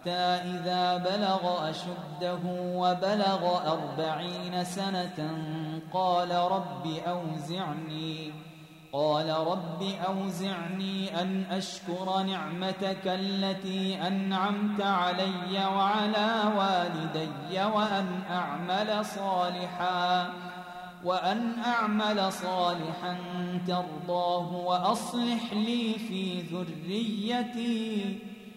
حتى إذا بلغ أشده وبلغ أربعين سنة قال رب أوزعني قال رب أوزعني أن أشكر نعمتك التي أنعمت علي وعلى والدي وأن أعمل صالحا وأن أعمل صالحا ترضاه وأصلح لي في ذريتي.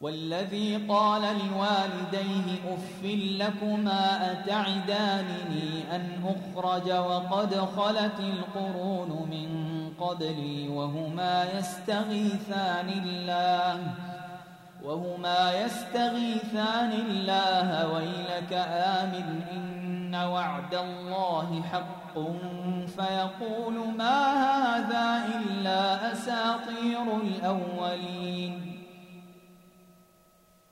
والذي قال لوالديه أف لكما أتعدانني أن أخرج وقد خلت القرون من قبلي وهما يستغيثان الله وهما يستغيثان الله ويلك آمن إن وعد الله حق فيقول ما هذا إلا أساطير الأولين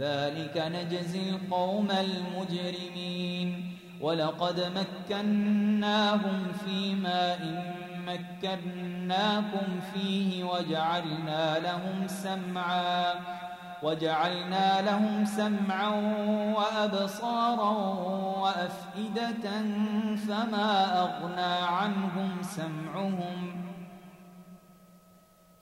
كذلك نجزي القوم المجرمين. ولقد مكناهم في ماء مكناكم فيه وجعلنا لهم سمعا وجعلنا لهم سمعا وأبصارا وأفئدة فما أغنى عنهم سمعهم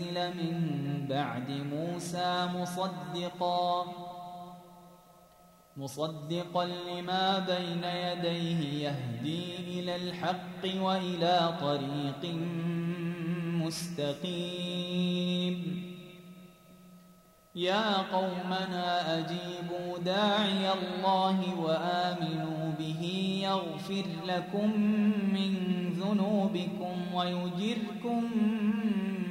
من بعد موسى مصدقا مصدقا لما بين يديه يهدي إلى الحق وإلى طريق مستقيم. يا قومنا أجيبوا داعي الله وآمنوا به يغفر لكم من ذنوبكم ويجركم